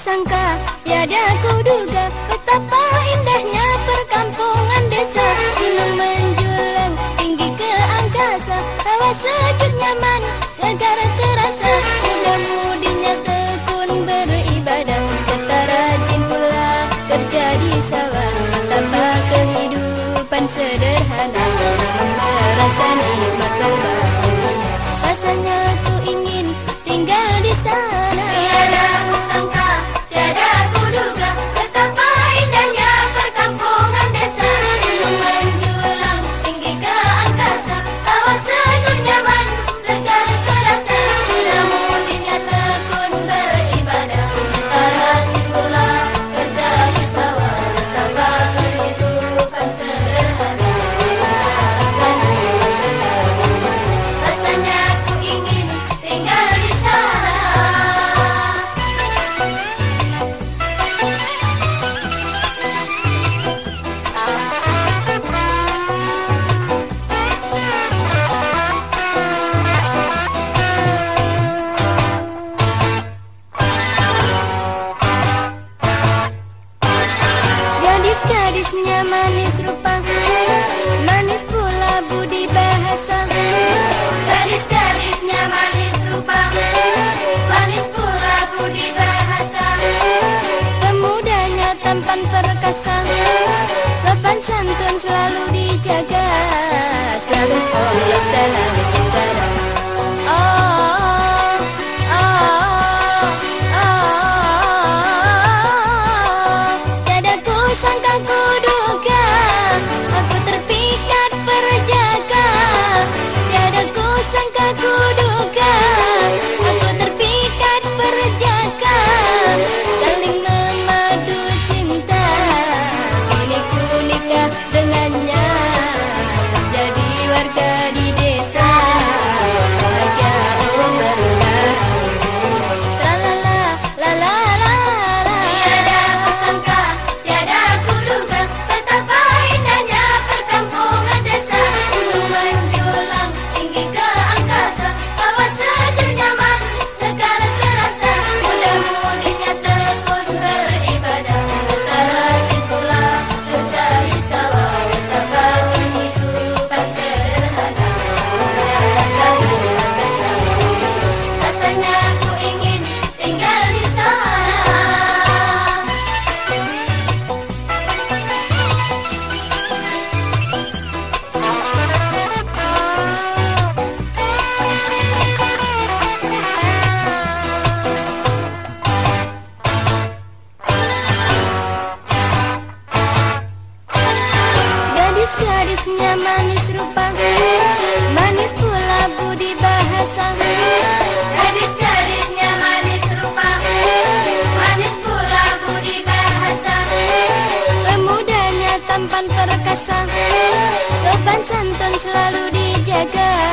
sangka, tiada ku duga betapa indahnya sampan per Manis gadisnya manis rupamu Manis pula budi bahasamu Gadis gadisnya manis rupamu Manis pula budi bahasamu Pemudanya tampan perkasa Sopan santun selalu dijaga.